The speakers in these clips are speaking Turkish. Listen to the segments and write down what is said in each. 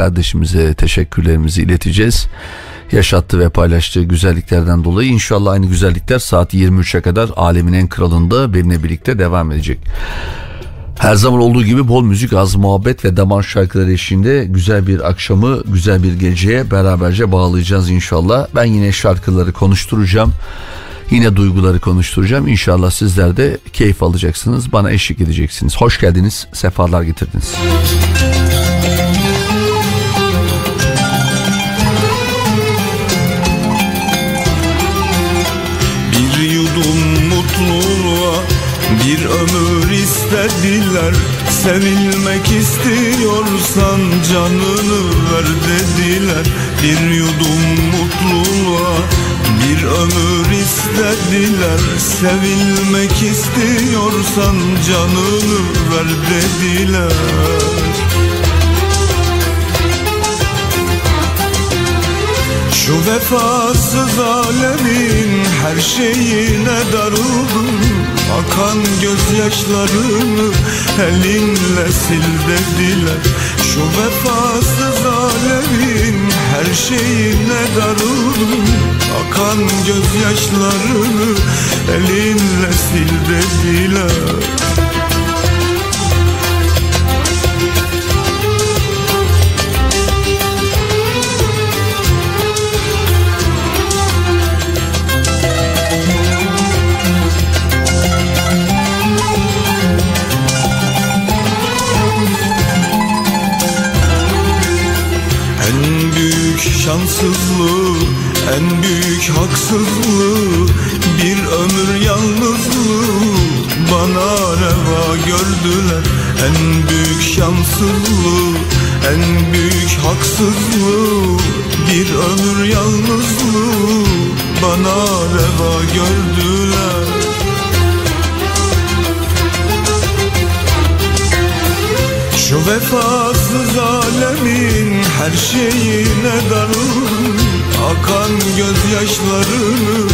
kardeşimize teşekkürlerimizi ileteceğiz. Yaşattığı ve paylaştığı güzelliklerden dolayı inşallah aynı güzellikler saat 23'e kadar alemin en kralında benimle birlikte devam edecek. Her zaman olduğu gibi bol müzik, az muhabbet ve damar şarkıları eşliğinde güzel bir akşamı, güzel bir geceye beraberce bağlayacağız inşallah. Ben yine şarkıları konuşturacağım. Yine duyguları konuşturacağım. İnşallah sizler de keyif alacaksınız. Bana eşlik edeceksiniz. Hoş geldiniz. Sefalar getirdiniz. Bir bir ömür istediler Sevilmek istiyorsan canını ver dediler. Bir yudum mutluluğa bir ömür istediler Sevilmek istiyorsan canını ver dediler Şu vefasız alemin her şeyine darıldım Akan gözyaşlarını elinle sil dediler. Şu vefasız alemin her şeyine darıldım Akan gözyaşlarını elinle sil dediler şanssızlığı, en büyük haksızlığı Bir ömür yalnızlığı. Bana reva gördüler En büyük şanssızlığı, en büyük haksızlığı. Bir ömür yalnızlığı bana reva gördüler. Şu vefasız alemin her şeyine darıldım Akan gözyaşlarını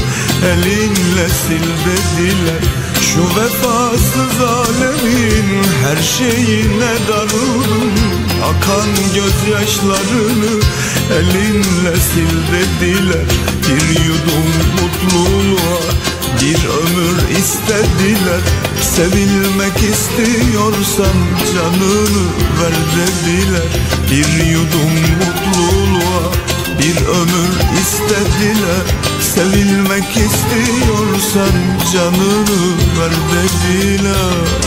elinle sil dediler. Şu vefasız alemin her şeyine darıldım Akan gözyaşlarını elinle sil dediler. Bir yudum mutluluğa bir ömür istediler Sevilmek istiyorsan canını ver dediler. Bir yudum mutluluğa bir ömür istediler Sevilmek istiyorsan canını ver dediler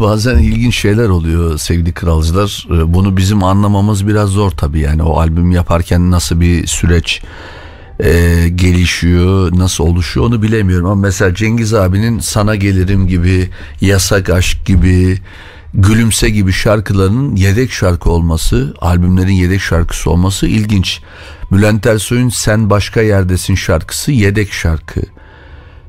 bazen ilginç şeyler oluyor sevgili kralcılar. Ee, Bunu bizim anlamamız biraz zor tabii yani o albüm yaparken nasıl bir süreç e, gelişiyor, nasıl oluşuyor onu bilemiyorum. Ama mesela Cengiz abinin Sana Gelirim gibi, Yasak Aşk gibi, Gülümse gibi şarkılarının yedek şarkı olması, albümlerin yedek şarkısı olması ilginç. Bülent Ersoy'un Sen Başka Yerdesin şarkısı yedek şarkı.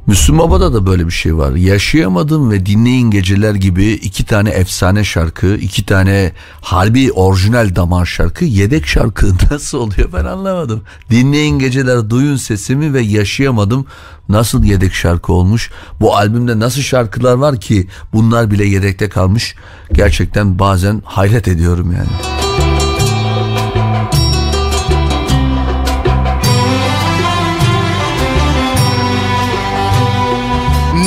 Müslüm Baba'da da böyle bir şey var. Yaşayamadım ve Dinleyin Geceler gibi iki tane efsane şarkı, iki tane harbi orijinal damar şarkı, yedek şarkı nasıl oluyor ben anlamadım. Dinleyin Geceler, Duyun Sesimi ve Yaşayamadım nasıl yedek şarkı olmuş? Bu albümde nasıl şarkılar var ki bunlar bile yedekte kalmış? Gerçekten bazen hayret ediyorum yani.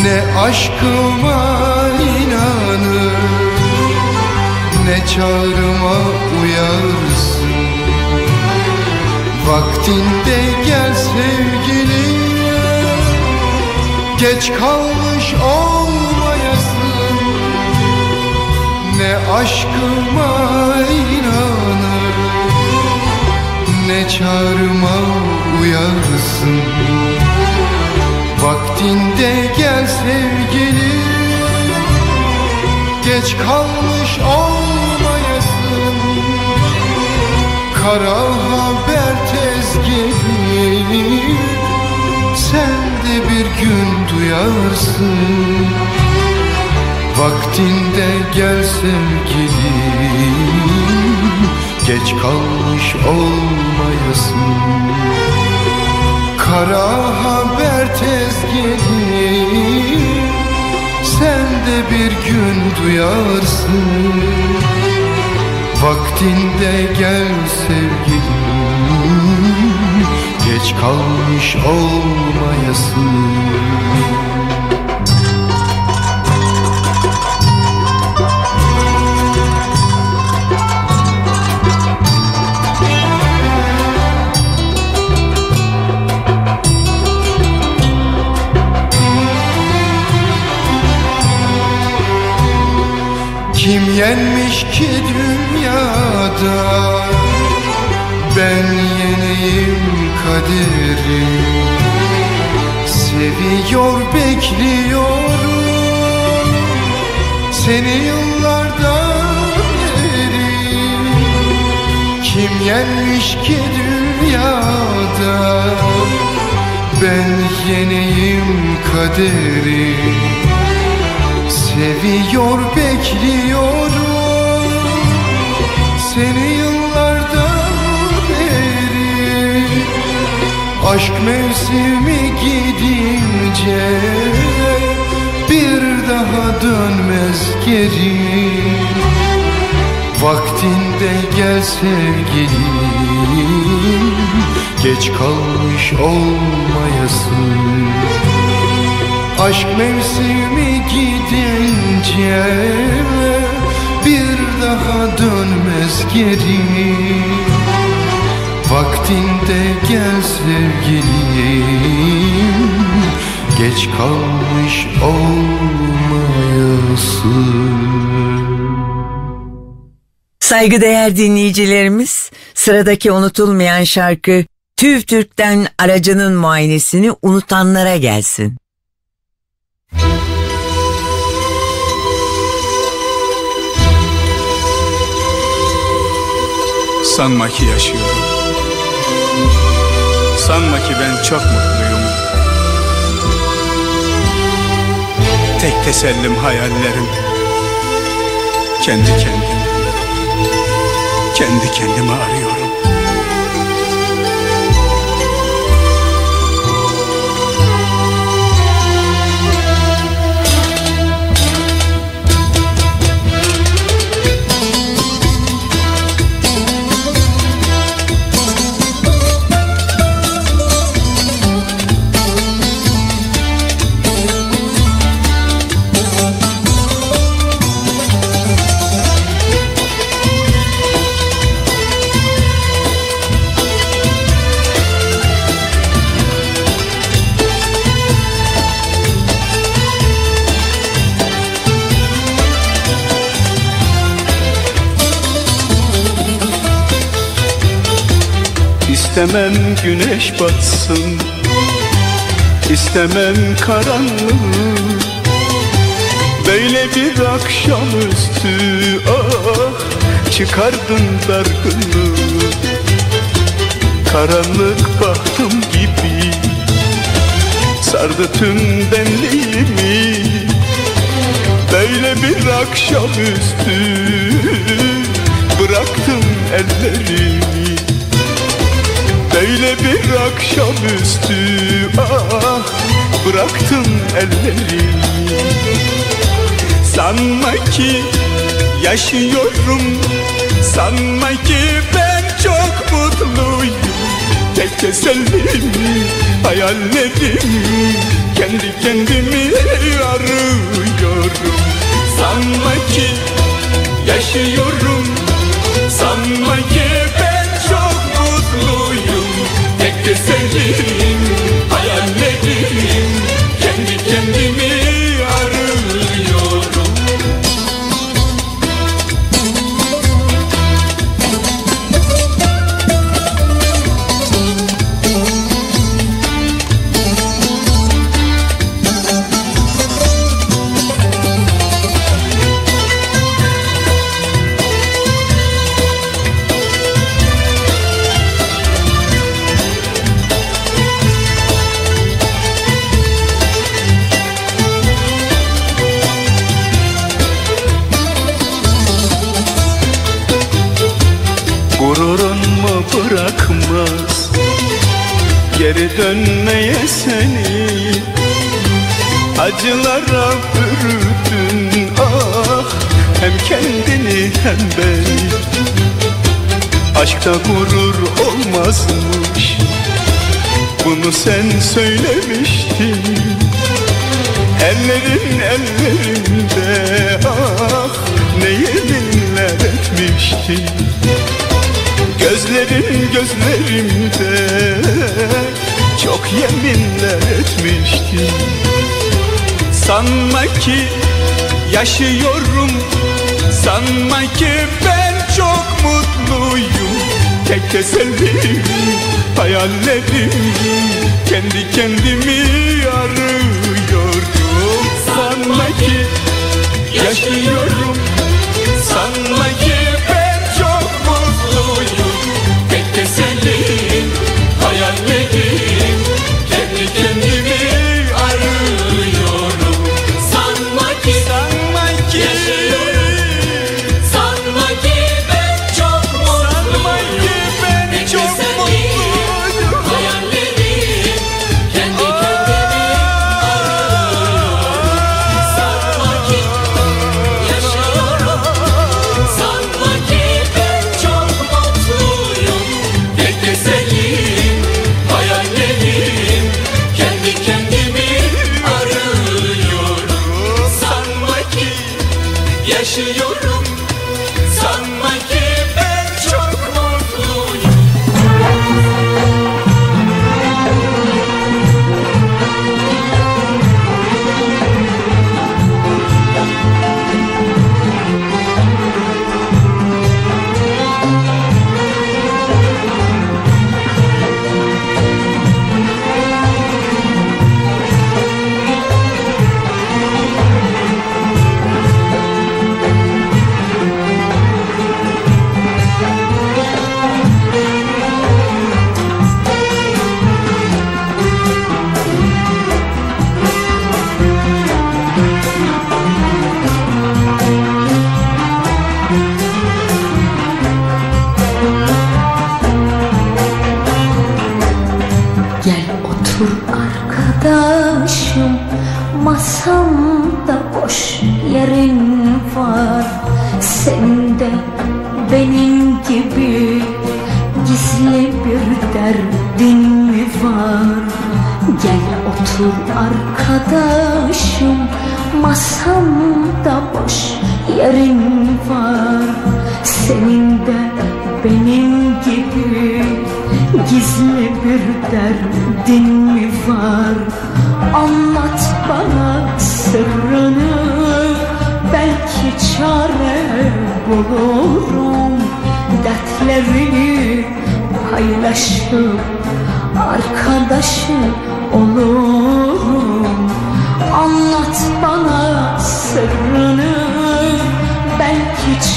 Ne aşkıma inanır Ne çağrıma uyarsın. Vaktinde gel sevgilim Geç kalmış olmayasın. Ne aşkıma inanır Ne çağrıma uyarsın Vaktinde gel sevgilim Geç kalmış olmayasın. Kara haber tez gelir Sen de bir gün duyarsın. Vaktinde gel sevgilim Geç kalmış olmayasın Kara haber tez gelir. Sen de bir gün duyarsın. Vaktinde gel sevgilim. Geç kalmış olmayasın yenmiş ki dünyada Ben yeneyim kaderi. Seviyor bekliyorum Seni yıllardan beri. Kim yenmiş ki dünyada Ben yeneyim kaderi Seviyor bekliyorum. Seni yıllardan beri. Aşk mevsimi gidince Bir daha dönmez geri. Vaktinde gel sevgilim Geç kalmış olmayasın Aşk mevsimi gidince bir daha dönmez geri Vaktinde gel sevgilim Geç kalmış olmayasın Saygıdeğer dinleyicilerimiz, sıradaki unutulmayan şarkı TÜV TÜRK'ten aracının muayenesini unutanlara gelsin. Sanma ki yaşıyorum. Sanma ki ben çok mutluyum. Tek tesellim hayallerim. Kendi kendim. Kendi kendimi arıyorum İstemem güneş batsın. İstemem karanlığı Böyle bir akşamüstü ah Çıkardın dargınlığı. Karanlık bahtım gibi Sardı tüm benliğimi. Böyle bir akşamüstü Bıraktım ellerimi Böyle bir akşamüstü ah Bıraktım ellerimi Sanma ki yaşıyorum Sanma ki ben çok mutluyum. Tek tesellim hayallerim Kendi kendimi arıyorum. Sanma ki yaşıyorum Sanma ki Tesellim hayallerim Kendi kendimi yaşıyorum Sanma ki ben çok mutluyum. Tek tesellim hayallerim Kendi kendimi arıyorum. Sanma ki yaşıyorum.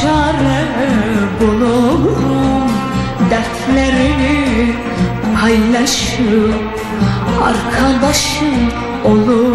çare bulurum Dertleri paylaşıp arkadaşım olur.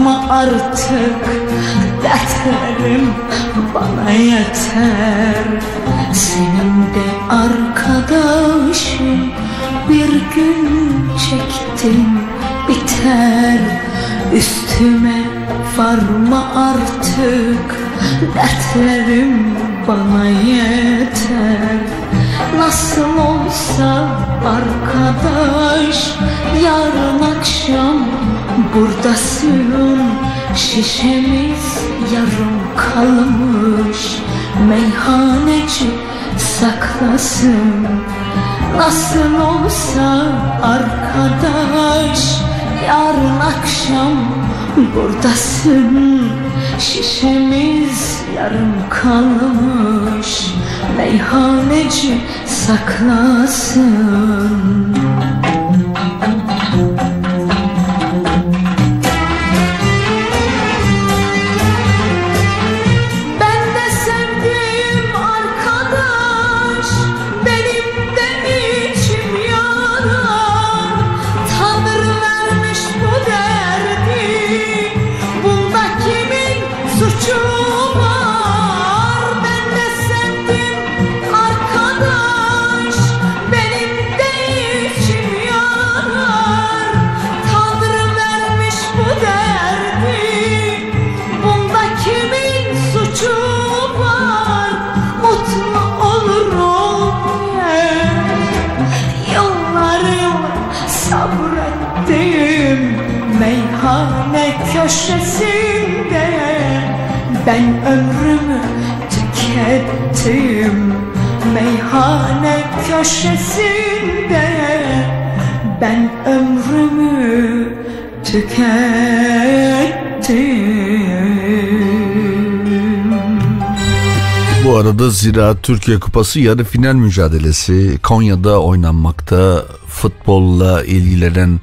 Varma artık Dertlerim bana yeter. Senin de arkadaşın Bir gün çektim biter. Üstüme varma artık Dertlerim bana yeter. Nasıl olsa arkadaş Yarın akşam buradasın Şişemiz yarım kalmış. Meyhaneci saklasın. Nasıl olsa arkadaş Yarın akşam buradasın. Şişemiz yarım kalmış. Meyhaneci saklasın köşesinde Ben ömrümü tükettim Meyhane köşesinde Ben ömrümü tükettim Bu arada Ziraat Türkiye Kupası yarı final mücadelesi Konya'da oynanmakta. Futbolla ilgilenen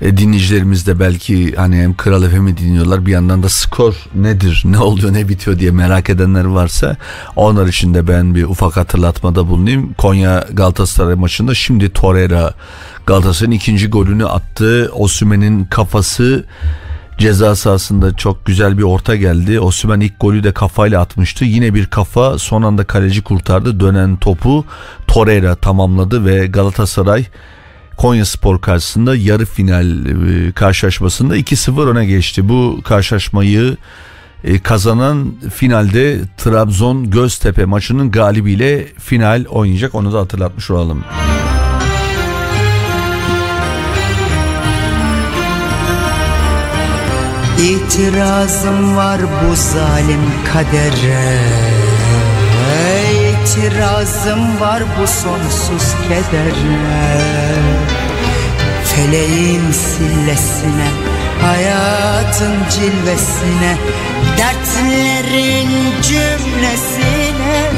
e, dinleyicilerimiz de belki hani hem Kral FM'i dinliyorlar bir yandan da skor nedir, ne oluyor, ne bitiyor diye merak edenler varsa onlar için de ben bir ufak hatırlatmada bulunayım. Konya Galatasaray maçında şimdi Torreira Galatasaray'ın ikinci golünü attı. Osimhen'in kafası Ceza sahasında çok güzel bir orta geldi. Osimhen ilk golü de kafayla atmıştı. Yine bir kafa son anda kaleci kurtardı. Dönen topu Torreira tamamladı ve Galatasaray Konya Spor karşısında yarı final e, karşılaşmasında 2-0 öne geçti. Bu karşılaşmayı e, kazanan finalde Trabzon Göztepe maçının galibiyle final oynayacak. Onu da hatırlatmış olalım. İtirazım var bu zalim kadere İtirazım var bu sonsuz kedere Feleğin sillesine Hayatın cilvesine Dertlerin cümlesine.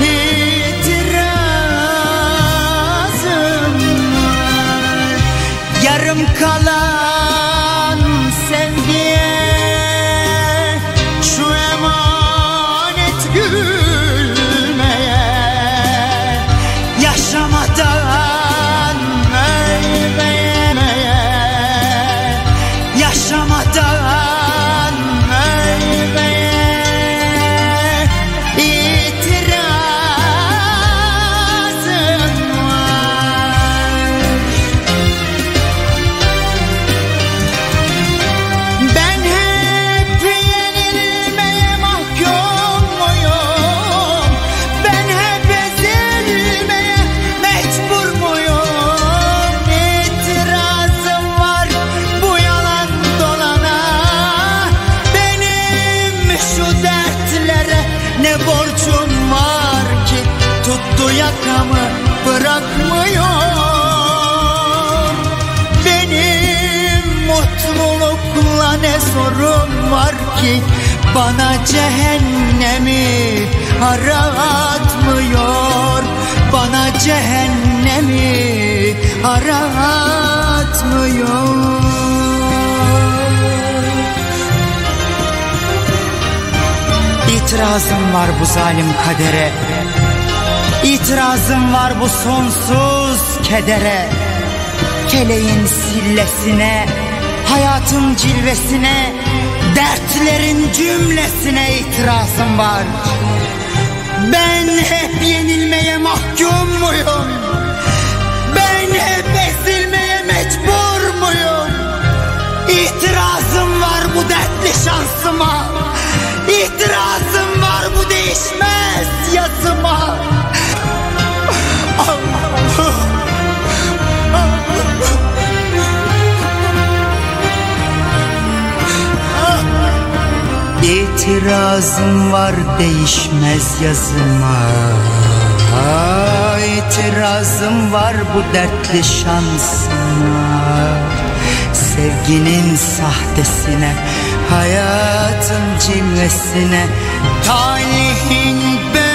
İtirazım var. Yarım kalan var ki Bana cehennemi aratmıyor. Bana cehennemi aratmıyor. İtirazım var bu zalim kadere. İtirazım var bu sonsuz kedere. Keleğin sillesine Hayatın cilvesine Dertlerin cümlesine itirazım var Ben hep yenilmeye mahkum muyum? Ben hep ezilmeye mecbur muyum? İtirazım var bu dertli şansıma İtirazım var bu değişmez yazıma İtirazım var değişmez yazıma. İtirazım var bu dertli şansıma. Sevginin sahtesine Hayatın cilvesine Talihin böylesine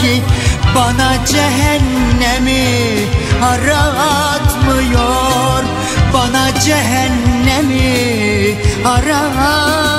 ki Bana cehennemi aratmıyor. Bana cehennemi aratmıyor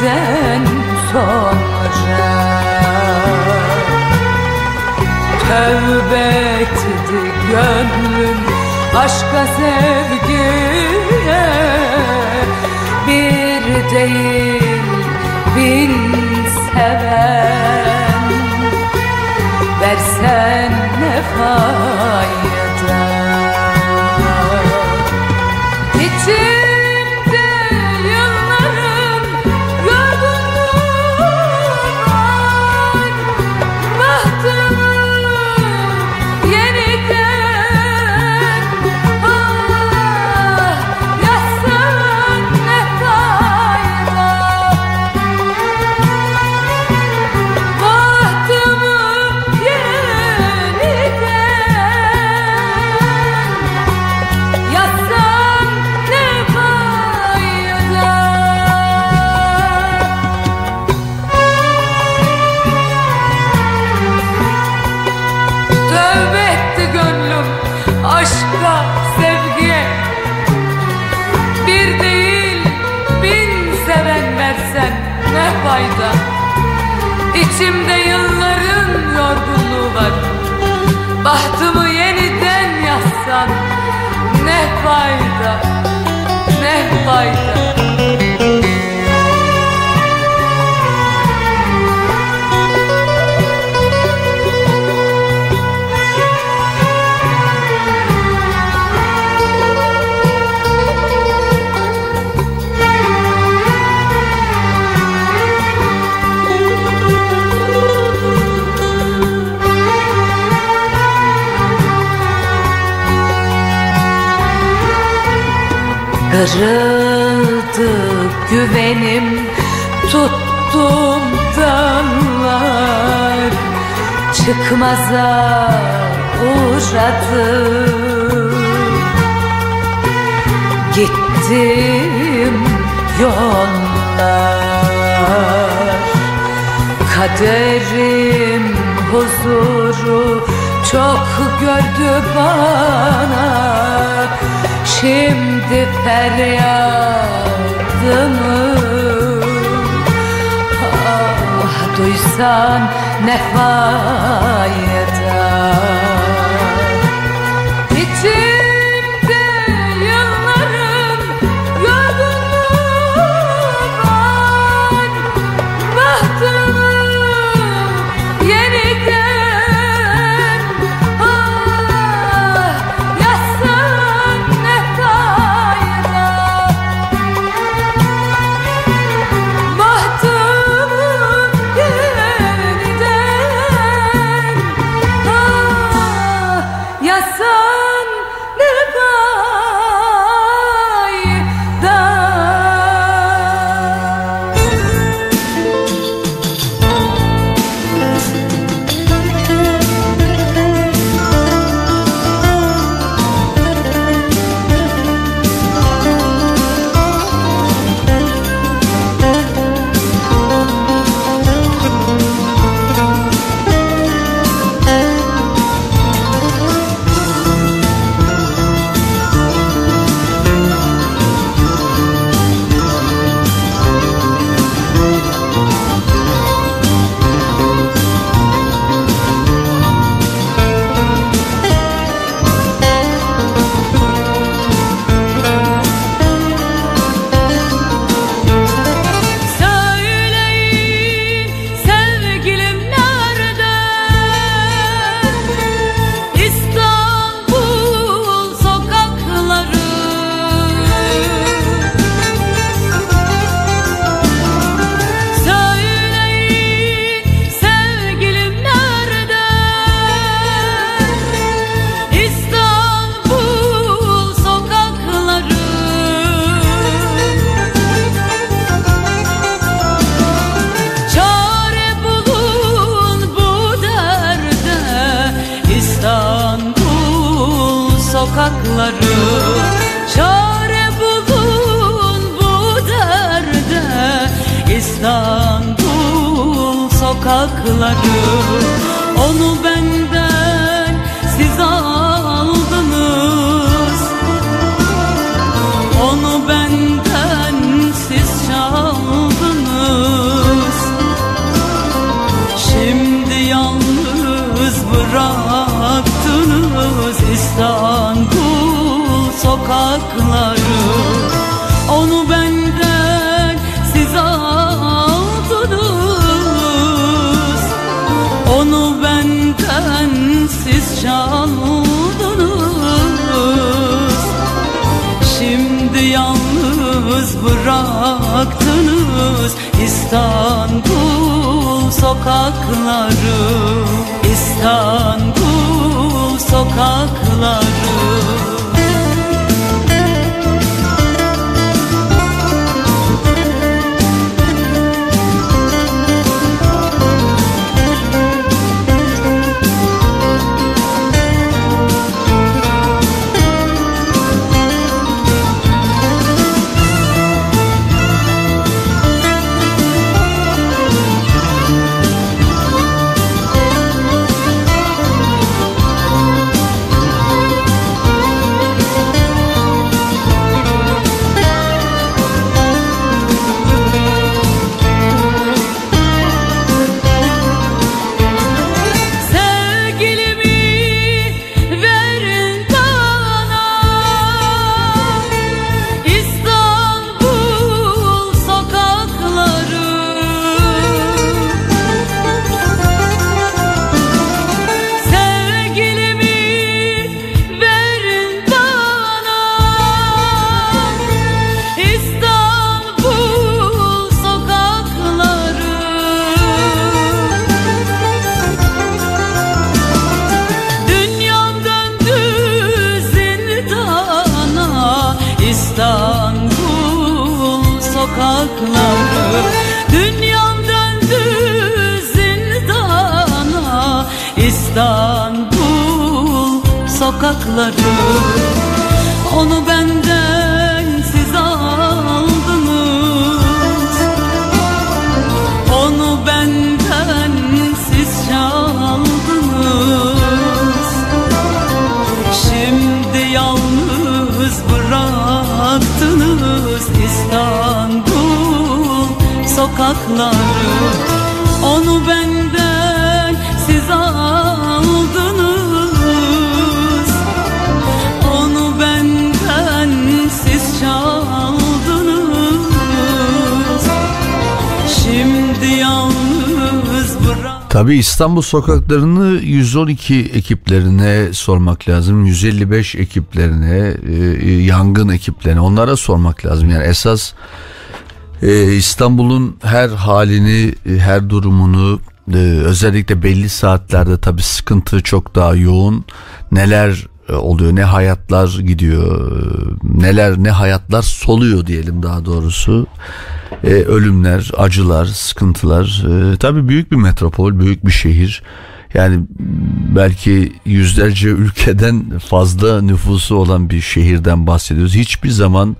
Gittikten sonra Tövbe etti gönlüm aşka sevgiye. Bir değil bin Never Tabii İstanbul sokaklarını 112 ekiplerine sormak lazım. 155 ekiplerine, e, e, yangın ekiplerine onlara sormak lazım. Yani esas e, İstanbul'un her halini, her durumunu özellikle belli saatlerde tabii sıkıntı çok daha yoğun. Neler oluyor, ne hayatlar gidiyor, e, neler ne hayatlar soluyor diyelim daha doğrusu. E, ölümler, acılar, sıkıntılar. E, tabii büyük bir metropol, büyük bir şehir. Yani belki yüzlerce ülkeden fazla nüfusu olan bir şehirden bahsediyoruz. Hiçbir zaman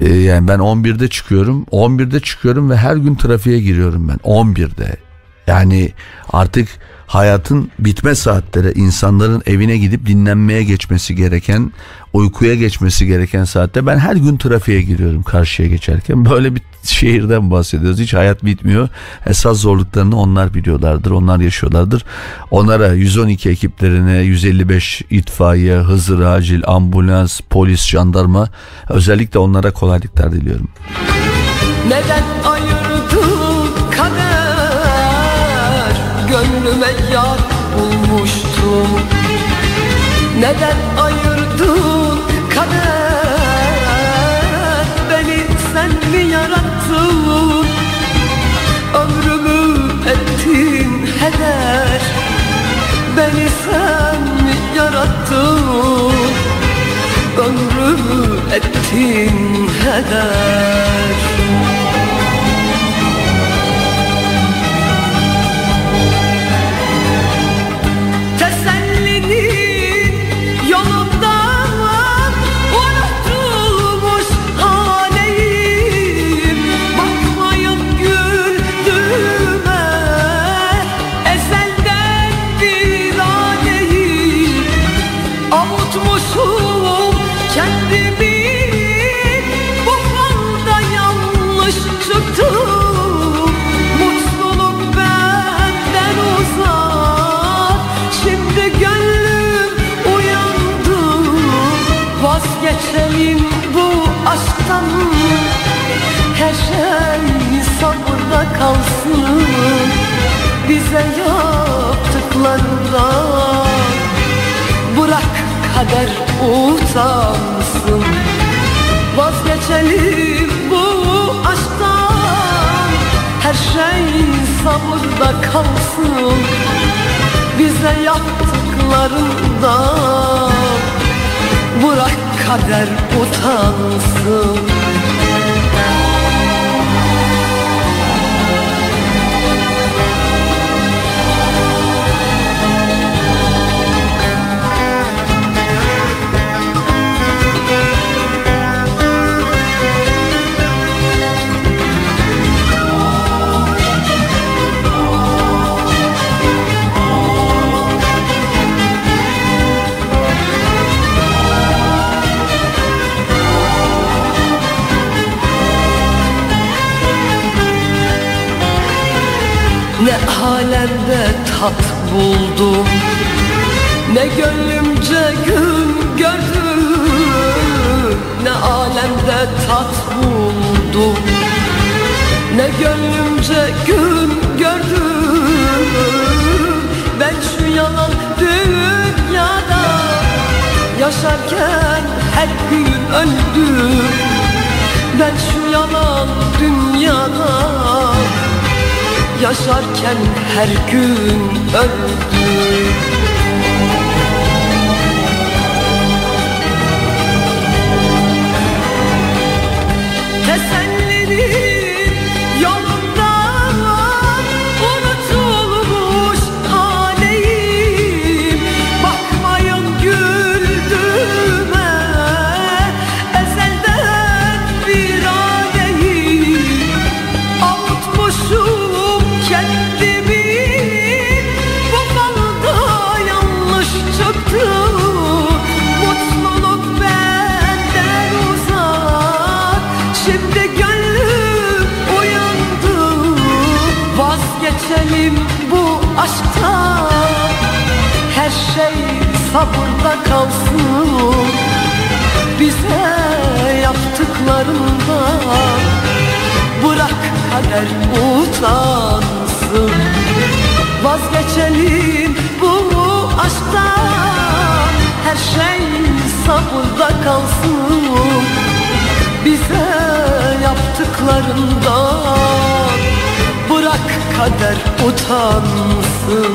e, yani ben 11'de çıkıyorum. 11'de çıkıyorum ve her gün trafiğe giriyorum ben 11'de. Yani artık hayatın bitme saatleri insanların evine gidip dinlenmeye geçmesi gereken uykuya geçmesi gereken saatte ben her gün trafiğe giriyorum karşıya geçerken. Böyle bir şehirden bahsediyoruz. Hiç hayat bitmiyor. Esas zorluklarını onlar biliyorlardır onlar yaşıyorlardır. Onlara 112 ekiplerine 155 itfaiye hızır acil ambulans polis jandarma özellikle onlara kolaylıklar diliyorum. Neden ayırdın Neden ayırdın kader Beni? Sen mi yarattın? Ömrümü ettin heder. Beni sen mi yarattın? Ömrümü ettin heder aşktan Her şey sabırda kalsın. Bize yaptıklarından Bırak kader utansın. Vazgeçelim bu aşktan Her şey sabırda kalsın. Bize yaptıklarından Bırak kader utansın Ne alemde tat buldum Ne gönlümce gün gördüm. Ne alemde tat buldum Ne gönlümce gün gördüm. Ben şu yalan dünyada Yaşarken her gün öldüm. Ben şu yalan dünyada Yaşarken her gün öldüm sabırda kalsın. Bize yaptıklarında Bırak kader utansın Vazgeçelim bu aşktan. Her şey sabırda kalsın. Bize yaptıklarında Bırak kader utansın.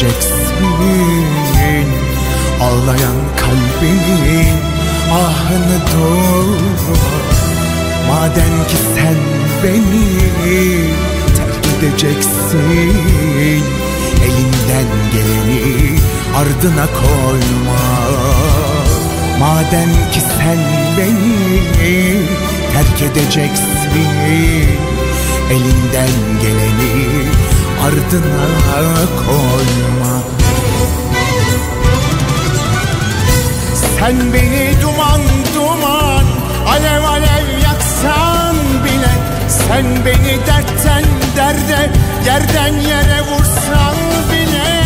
Bitireceksin Ağlayan kalbimin ahını duyma Madem ki sen beni terk edeceksin Elinden geleni ardına koyma. Madem ki sen beni terk edeceksin Elinden geleni ardına koyma. Sen beni duman duman alev alev yaksan bile Sen beni dertten derde yerden yere vursan bile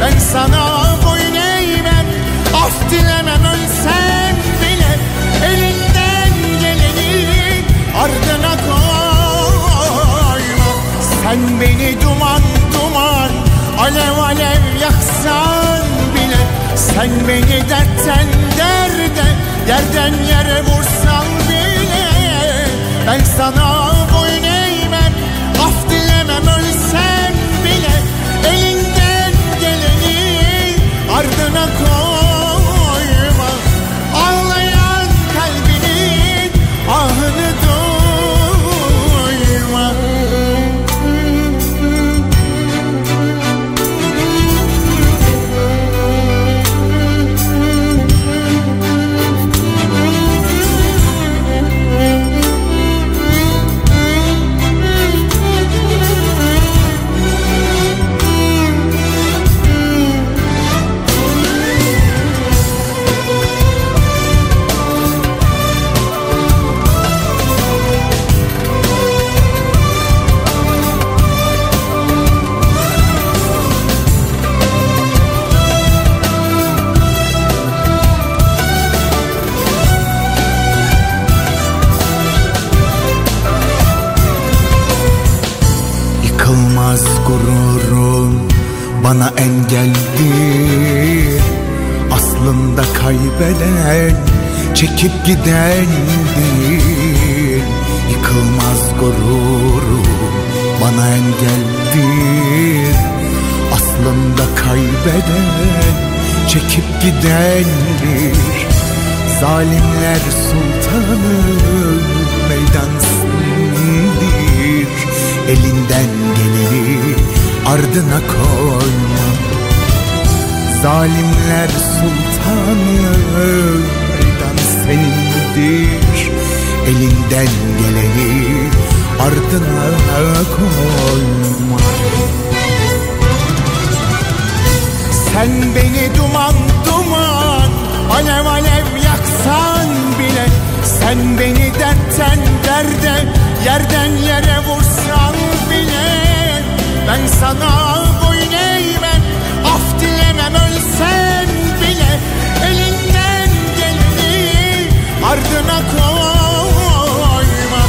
Ben sana boyun eğmem af dilemem ölsem Sen beni duman duman Alev alev yaksan bile. Sen beni dertten derde Yerden yere vursan bile. Ben sana boyun eğmem Af dilemem ölsem bile. Elinden geleni ardına koyma engeldir Aslında kaybeden çekip gidendir Yıkılmaz gururum bana engeldir Aslında kaybeden çekip gidendir Zalimler sultanı meydan sindir. Elinden geleni ardına koyma Zalimler sultanı meydan senindir. Elinden geleni ardına koyma. Sen beni duman duman Alev alev yaksan bile. Sen beni dertten derde Yerden yere vursan bile. Ben sana ölsen bile Elinden geleni ardına koyma.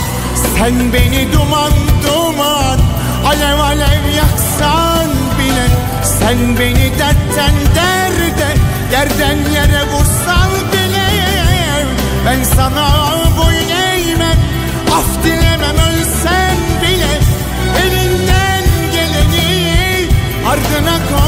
Sen beni duman duman Alev alev yaksan bile. Sen beni dertten derde Yerden yere vursan bile. Ben sana boyun eğmem Af dilemem ölsen bile. Elinden geleni ardına koyma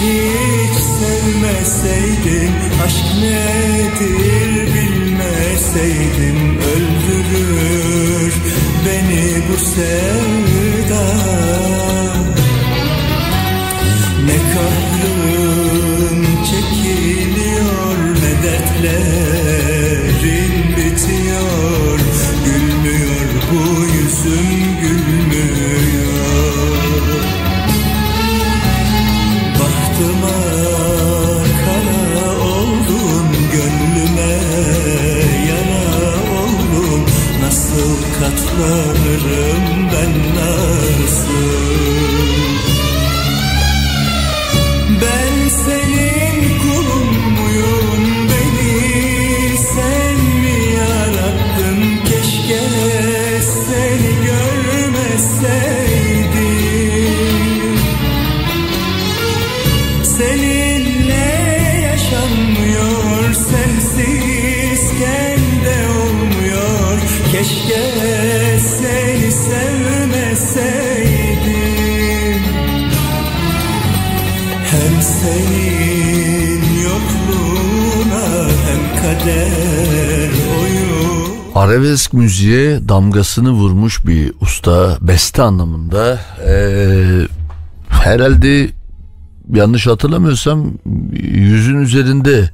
hiç sevmeseydim Aşk nedir bilmeseydim Öldürür beni bu sevda. Ne kahrım çekiliyor ne dertlerim katlanırım Arabesk müziğe damgasını vurmuş bir usta beste anlamında. Ee, herhalde yanlış hatırlamıyorsam yüzün üzerinde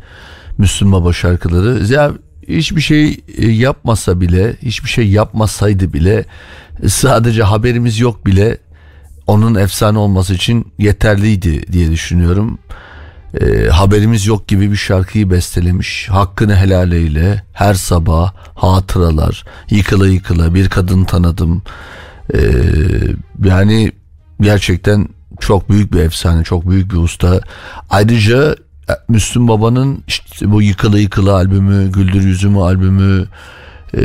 Müslüm Baba şarkıları. Ya hiçbir şey e, yapmasa bile, hiçbir şey yapmasaydı bile e, sadece haberimiz yok bile onun efsane olması için yeterliydi diye düşünüyorum. E, haberimiz yok gibi bir şarkıyı bestelemiş. Hakkını helal eyle. Her sabah hatıralar. Yıkıla yıkıla bir kadın tanıdım. E, yani gerçekten çok büyük bir efsane. Çok büyük bir usta. Ayrıca e, Müslüm Baba'nın işte bu Yıkıla Yıkıla albümü, Güldür Yüzümü albümü, e,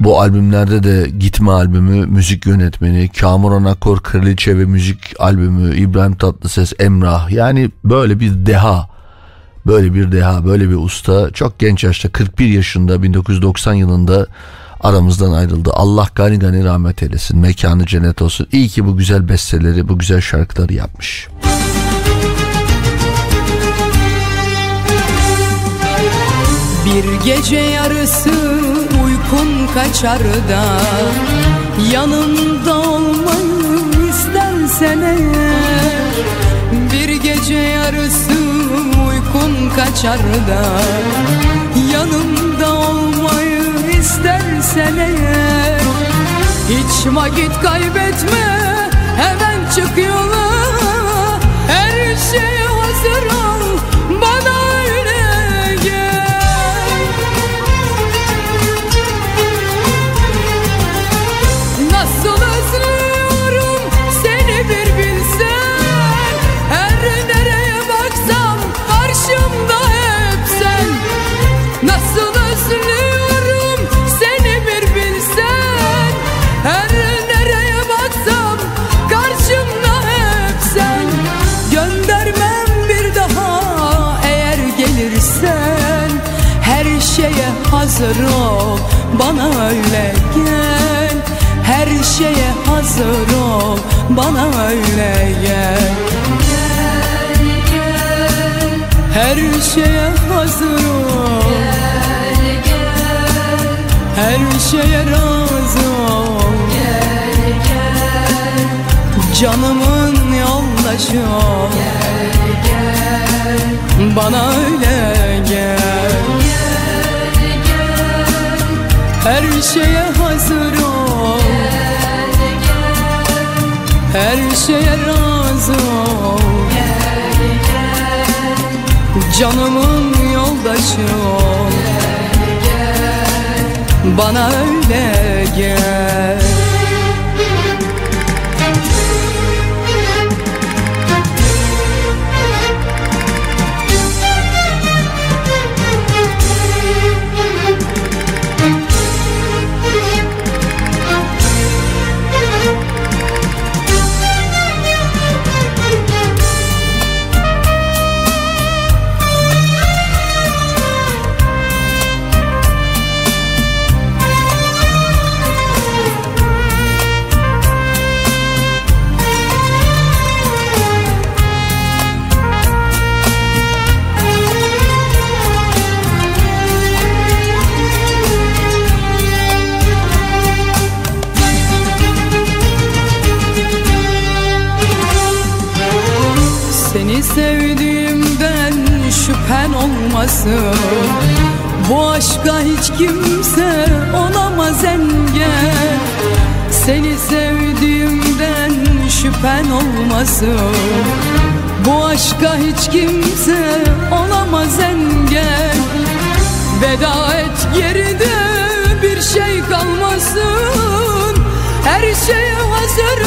bu albümlerde de Gitme albümü, müzik yönetmeni, Kamuran Akkor Kraliçe ve müzik albümü, İbrahim Tatlıses, Emrah. Yani böyle bir deha, böyle bir deha, böyle bir usta. Çok genç yaşta 41 yaşında 1990 yılında aramızdan ayrıldı. Allah gani gani rahmet eylesin. Mekanı cennet olsun. İyi ki bu güzel besteleri, bu güzel şarkıları yapmış. Bir gece yarısı kaçar da Yanımda olmayı istersen eğer Bir gece yarısı uykum kaçar da Yanımda olmayı istersen eğer Hiç vakit kaybetme hemen hazır ol bana öyle gel. Her şeye hazır ol bana öyle gel. Her şeye hazır ol. Şeye razı ol. Canımın yoldaşı ol. Bana öyle Gel Her şeye hazır ol. Her şeye razı ol. Canımın yoldaşı ol. Bana öyle gel olmasın. Bu aşka hiç kimse olamaz engel Seni sevdiğimden şüphen olmasın. Bu aşka hiç kimse olamaz engel Veda et geride bir şey kalmasın. Her şeye hazır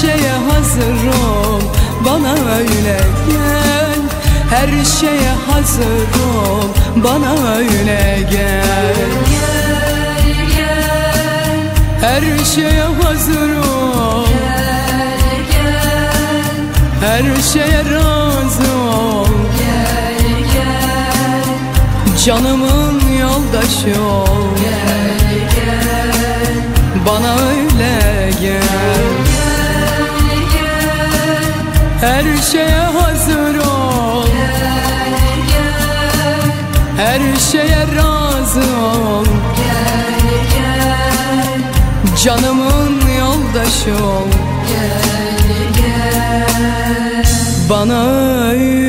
şeye hazır ol bana öyle gel Her şeye hazır ol bana öyle gel. Gel gel Her şeye hazır ol Gel gel Her şeye razı ol Gel gel Canımın yoldaşı ol. Gel gel Bana öyle Her şeye hazır ol. Her şeye razı ol. Canımın yoldaşı ol. Gel gel Bana öyle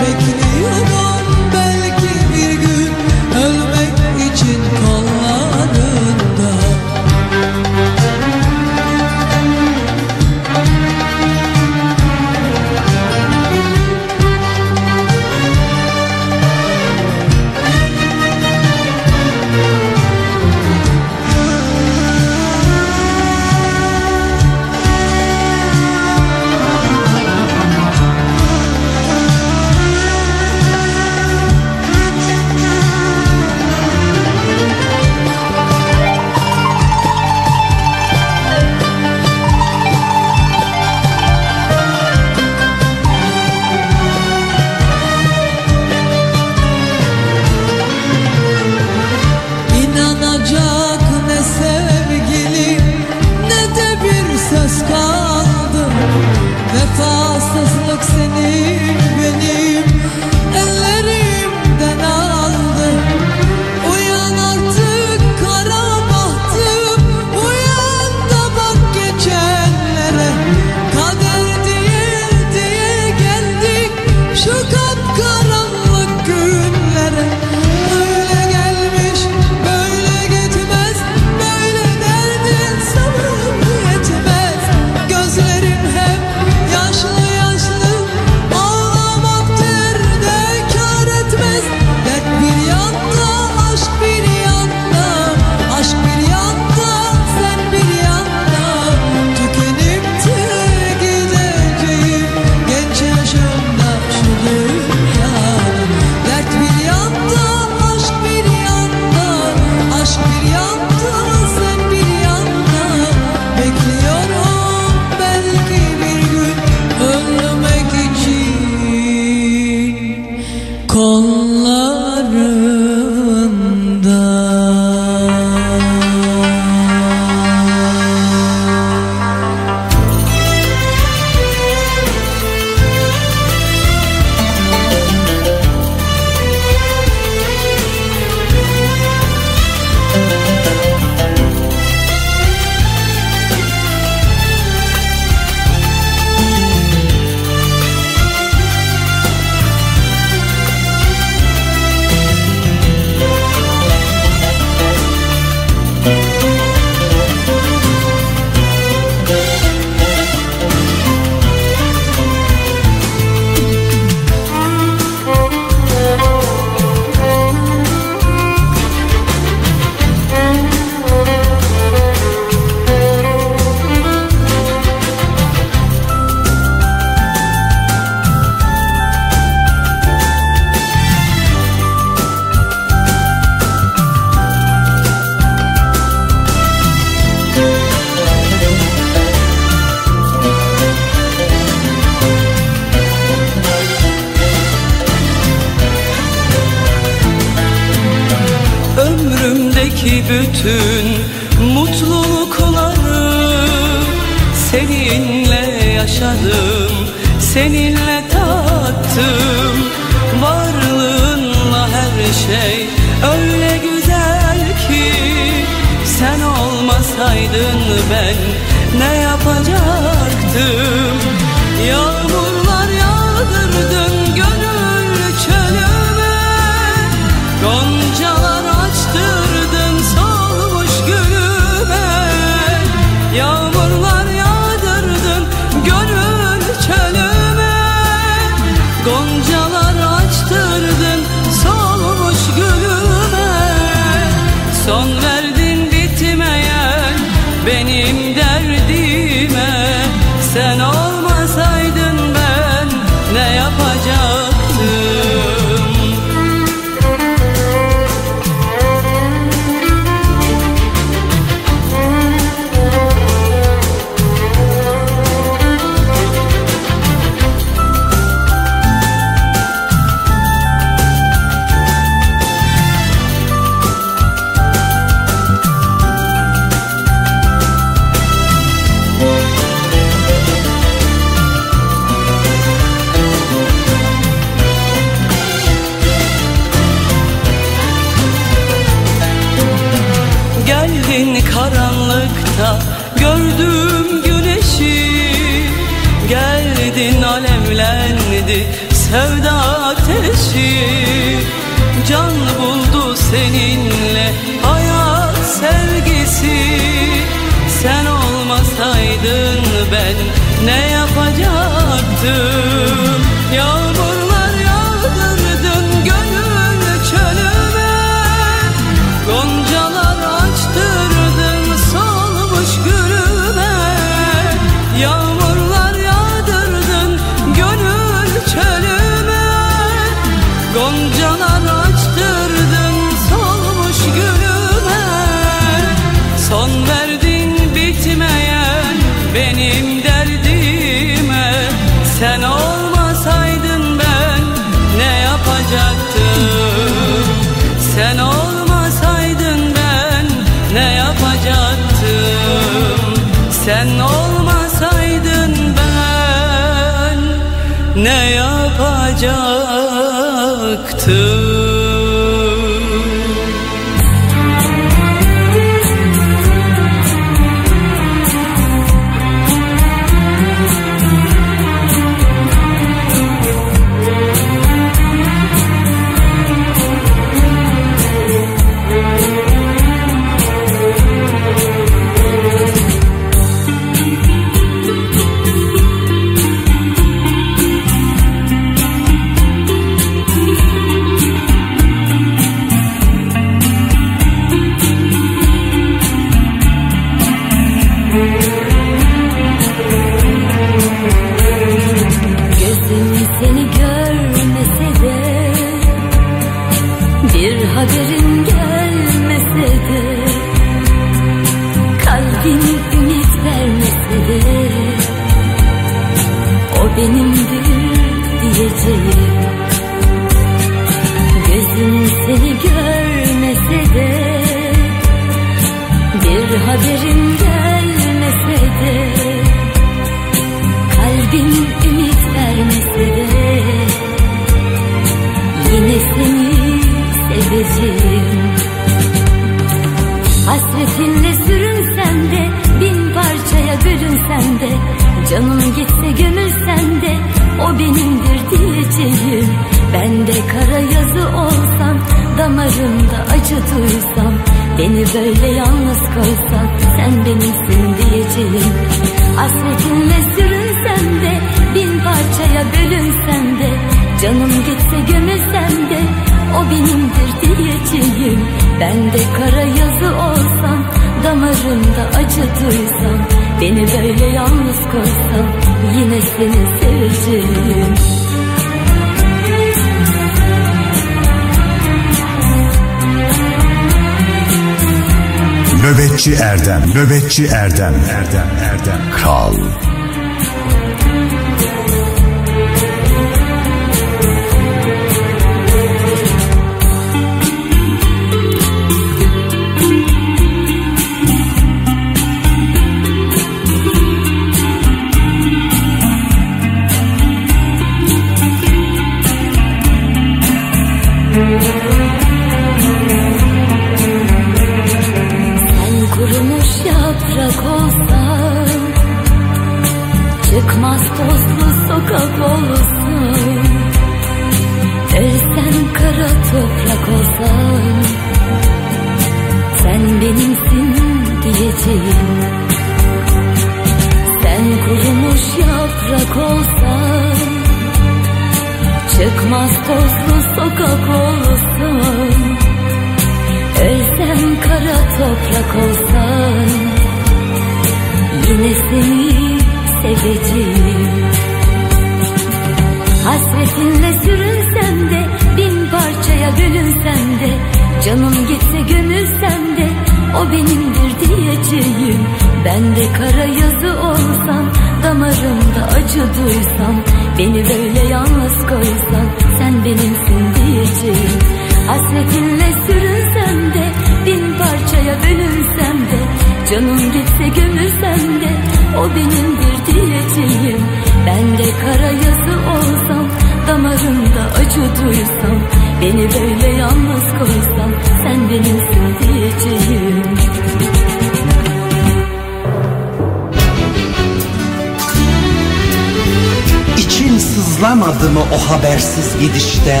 sızlamadı mı o habersiz gidişte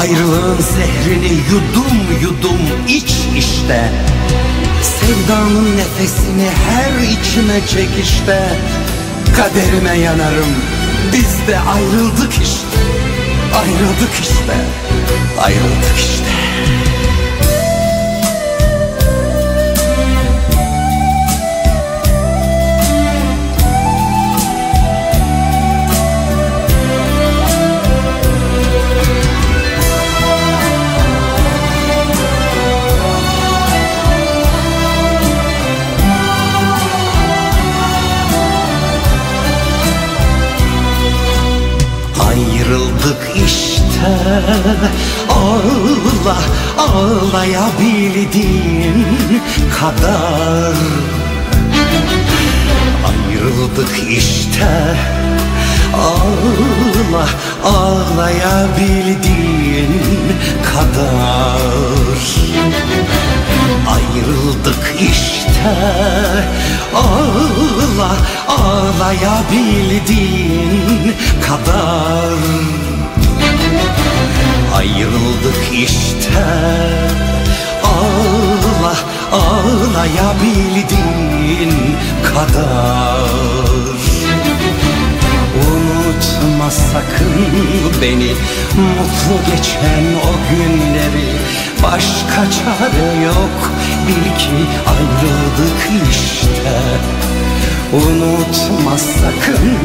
Ayrılığın zehrini yudum yudum iç işte. Sevdanın nefesini her içime çekişte Kaderime yanarım biz de ayrıldık işte. Ayrıldık işte Ayrıldık işte Ayrıldık işte. Ağla ağlayabildiğin kadar. Ayrıldık işte Ağla ağlayabildiğin kadar. Ayrıldık işte. Ağla ağlayabildiğin kadar. Ayrıldık işte. Ağla ağlayabildiğin kadar Unutma sakın beni. Mutlu geçen o günleri. Başka çare yok. Bil ki ayrıldık işte. Unutma sakın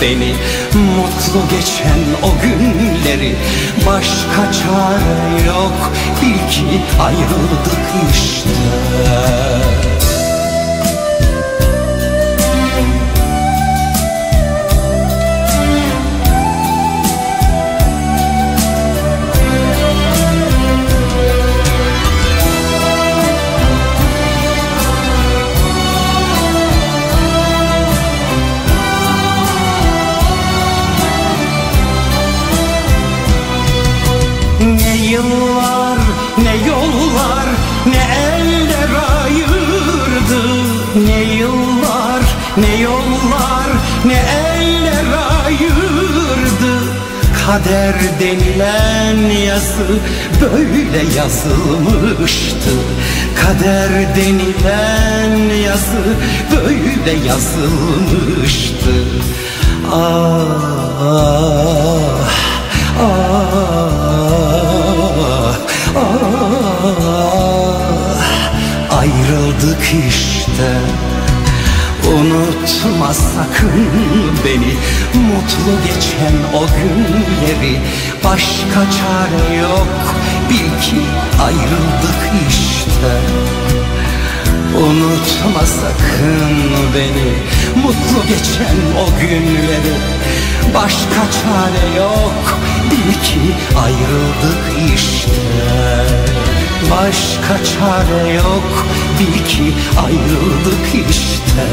beni. Mutlu geçen o günleri. Başka çare yok. Bil ki ayrıldık işte Kader denilen yazı böyle yazılmıştı. Kader denilen yazı böyle yazılmıştı. Ah, ah, ah, ah, ayrıldık işte Unutma sakın beni. Mutlu geçen o günleri Başka çare yok. Bil ki ayrıldık işte. Unutma sakın beni. Mutlu geçen o günleri Başka çare yok. Bil ki ayrıldık işte Başka çare yok. Bil ki ayrıldık işte.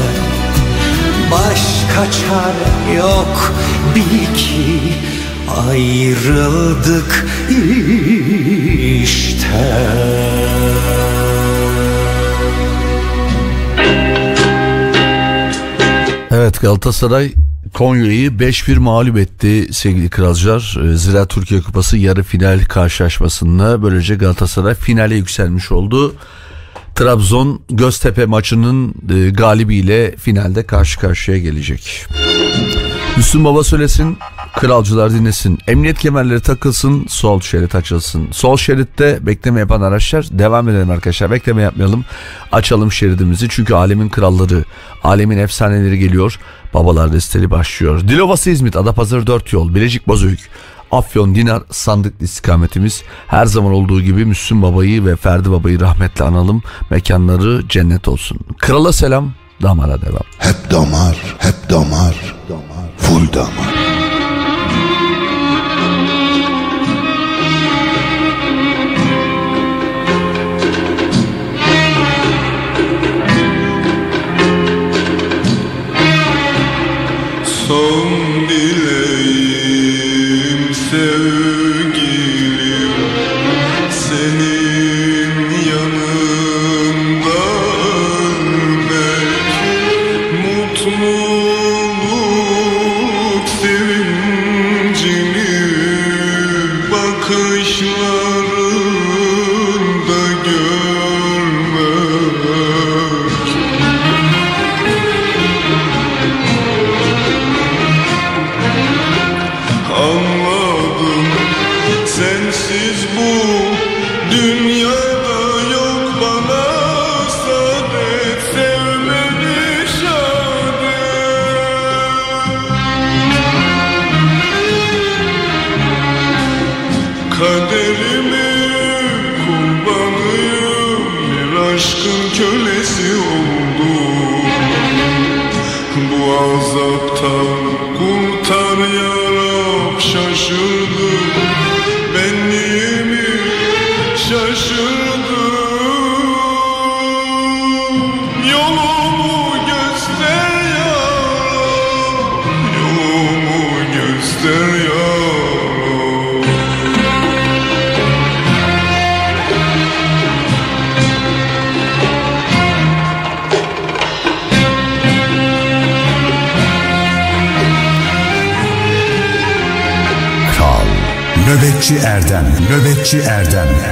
Başka çare yok. Bil ki ayrıldık işte. Evet Galatasaray Konya'yı 5-1 mağlup etti sevgili kralcılar. Ee, Zira Türkiye Kupası yarı final karşılaşmasında böylece Galatasaray finale yükselmiş oldu. Trabzon Göztepe maçının e, galibiyle finalde karşı karşıya gelecek. Müslüm Baba söylesin, kralcılar dinlesin. Emniyet kemerleri takılsın, sol şerit açılsın. Sol şeritte bekleme yapan araçlar devam edelim arkadaşlar. Bekleme yapmayalım. Açalım şeridimizi çünkü alemin kralları, alemin efsaneleri geliyor. Babalar desteli başlıyor. Dilovası İzmit, Adapazarı 4 yol, Bilecik Bozüyük, Afyon, Dinar, Sandıklı istikametimiz. Her zaman olduğu gibi Müslüm Baba'yı ve Ferdi Baba'yı rahmetle analım. Mekanları cennet olsun. Krala selam, damara devam. Hep damar, hep damar, full damar. Nöbetçi Erdem. Nöbetçi Erdem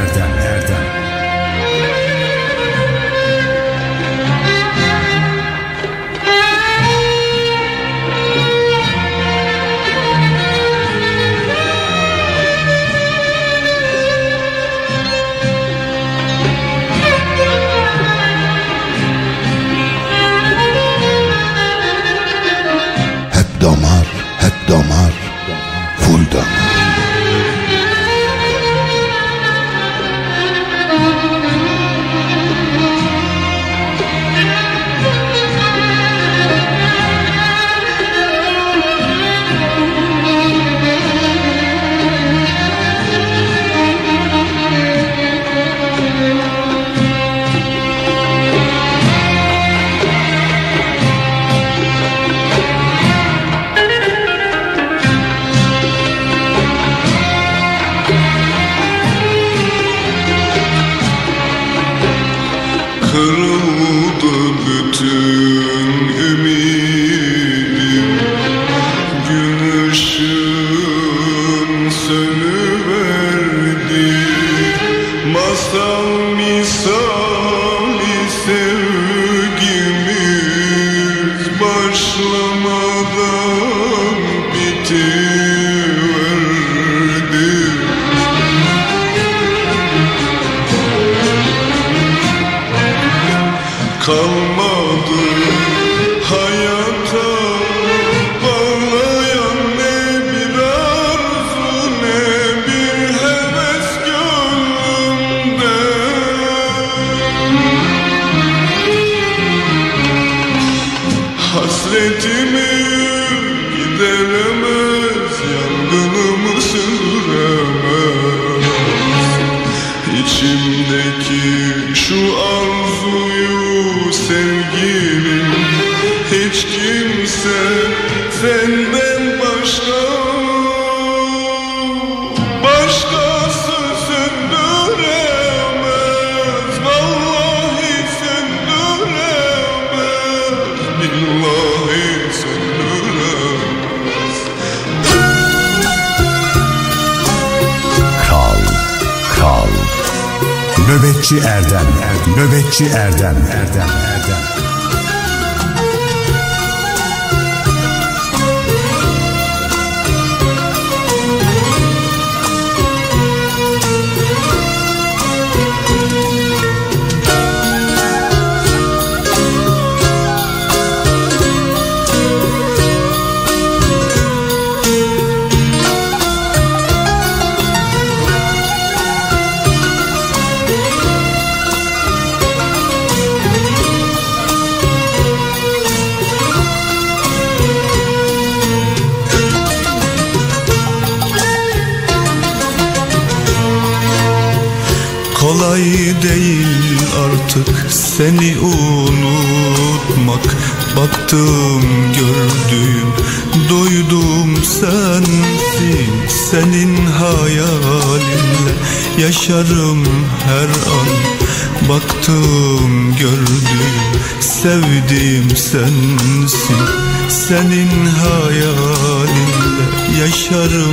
yaşarım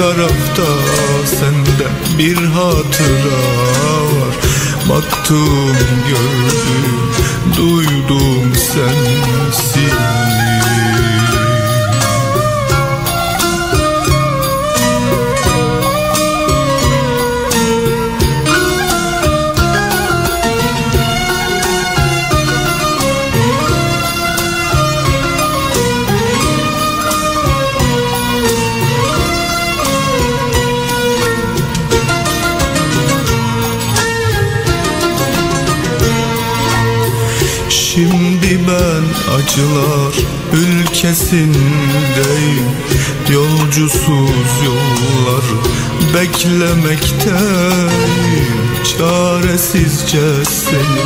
tarafta sende bir hatıra var. Baktım gördüm duydum sensin Şimdi ben acılar ülkesindeyim. Yolcusuz yolları beklemekteyim. Çaresizce seni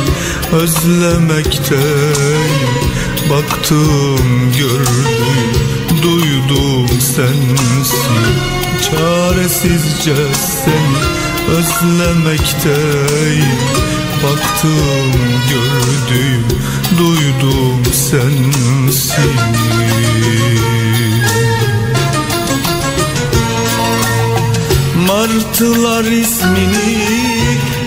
özlemekteyim. Baktım gördüm duydum sensin. Çaresizce seni özlemekteyim Baktım gördüm duydum sensin Martılar ismini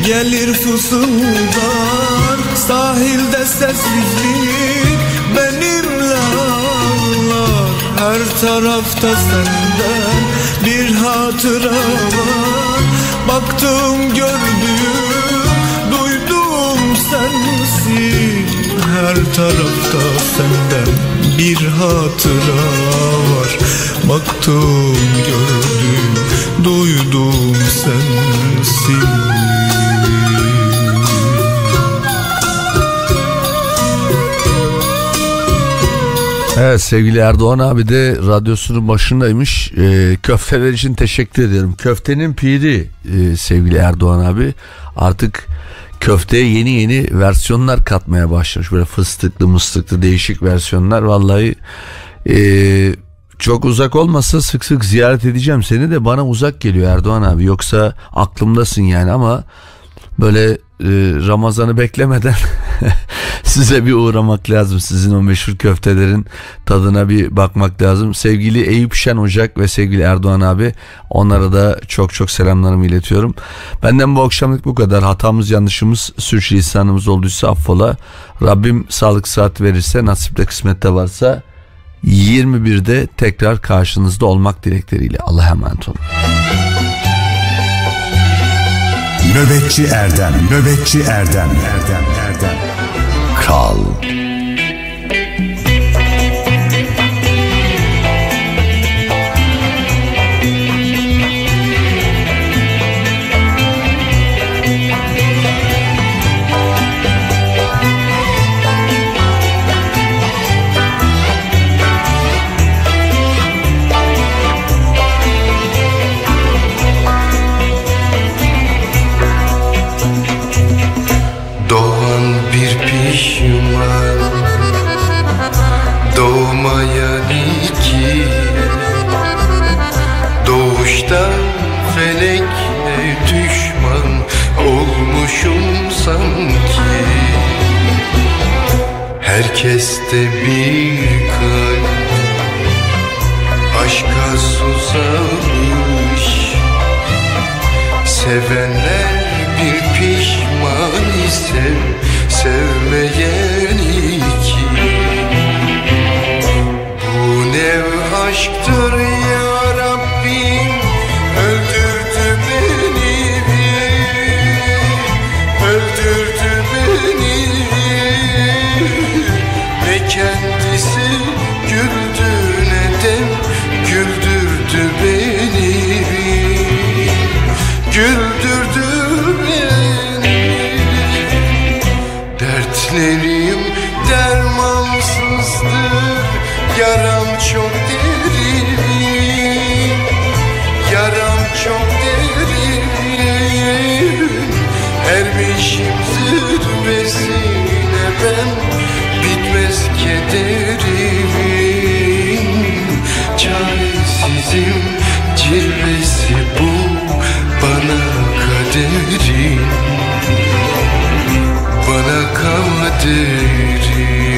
gelir fısıldar Sahilde sessizlik benimle ağlar. Her tarafta senden bir hatıra var. Baktım gördüm sensin Her tarafta senden bir hatıra var Baktım gördüm duydum sensin Evet sevgili Erdoğan abi de radyosunun başındaymış. Ee, köfteler için teşekkür ediyorum. Köftenin piri e, sevgili Erdoğan abi artık köfteye yeni yeni versiyonlar katmaya başlamış. Böyle fıstıklı mıstıklı değişik versiyonlar. Vallahi e, çok uzak olmasa sık sık ziyaret edeceğim seni de bana uzak geliyor Erdoğan abi. Yoksa aklımdasın yani ama böyle e, Ramazan'ı beklemeden size bir uğramak lazım. Sizin o meşhur köftelerin tadına bir bakmak lazım. Sevgili Eyüp Şen Ocak ve sevgili Erdoğan abi onlara da çok çok selamlarımı iletiyorum. Benden bu akşamlık bu kadar. Hatamız yanlışımız sürçülisanımız olduysa affola. Rabbim sağlık saat verirse nasipte kısmette varsa 21'de tekrar karşınızda olmak dilekleriyle. Allah'a emanet olun. Nöbetçi Erdem Nöbetçi Erdem Erdem Erdem Schall. yüreğim dermansızdır. Yaram çok derin Yaram çok derin. Ermişim zirvesine ben Bitmez kederim Çaresizim cilvesi bu Bana kaderim rakam teri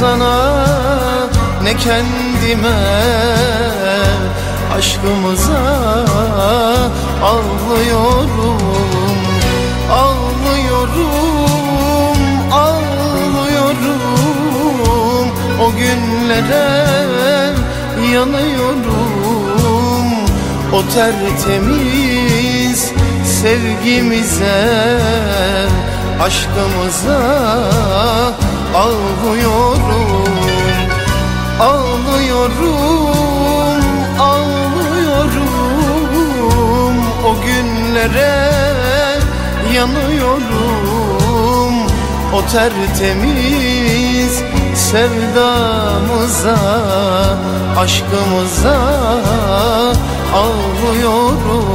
sana ne kendime Aşkımıza ağlıyorum Ağlıyorum, ağlıyorum. O günlere yanıyorum O tertemiz sevgimize Aşkımıza ağlıyorum Ağlıyorum, ağlıyorum O günlere yanıyorum. O tertemiz sevdamıza Aşkımıza ağlıyorum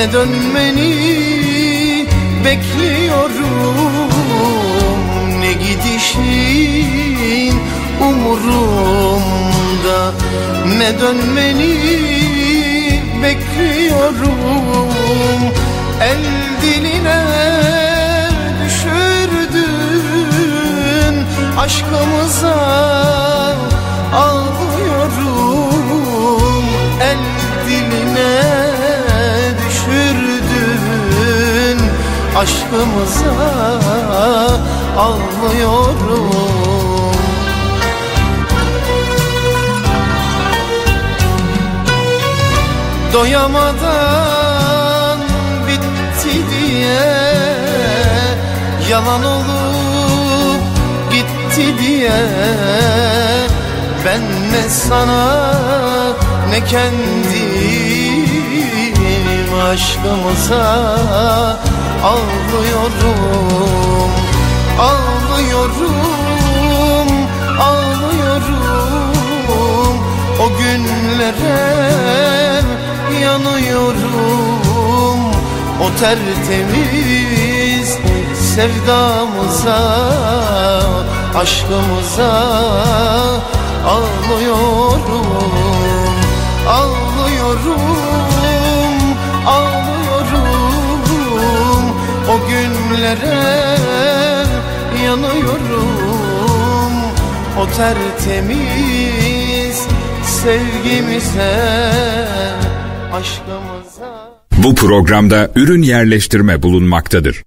Ne dönmeni bekliyorum. Ne gidişin umurumda? Ne dönmeni bekliyorum. El diline düşürdün aşkımıza ağlıyorum aşkımıza ağlıyorum. Doyamadan bitti diye Yalan olup gitti diye Ben ne sana ne kendim aşkımıza ağlıyorum Ağlıyorum, ağlıyorum. O günlere yanıyorum. O tertemiz sevdamıza Aşkımıza ağlıyorum Ağlıyorum, ağlıyorum O günlere yanıyorum O tertemiz sevgimize Aşkımıza Bu programda ürün yerleştirme bulunmaktadır.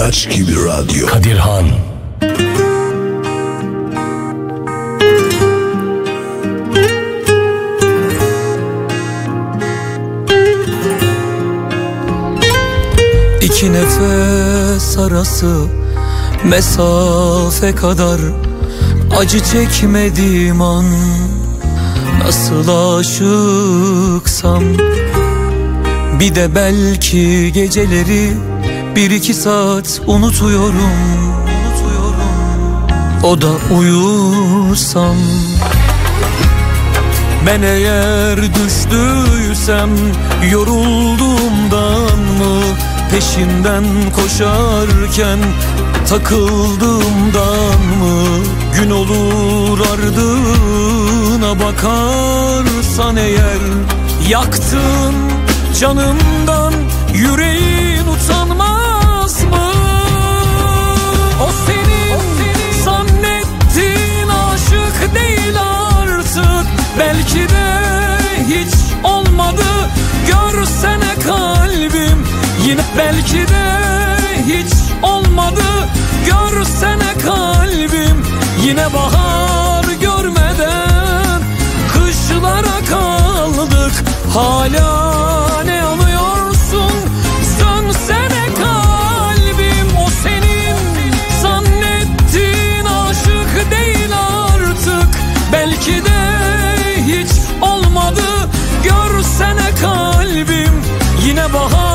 İlaç gibi radyo. Kadirhan. İki nefes arası mesafe kadar acı çekmediğim an nasıl aşıksam bir de belki geceleri bir iki saat unutuyorum. O da uyursam ben eğer düştüysem yorulduğumdan mı peşinden koşarken takıldığımdan mı? Gün olur ardına bakarsan eğer yaktın canımdan yüreğin hiç olmadı. Görsene kalbim yine belki de hiç olmadı. Görsene kalbim yine bahar görmeden. Kışlara kaldık hala never hurt.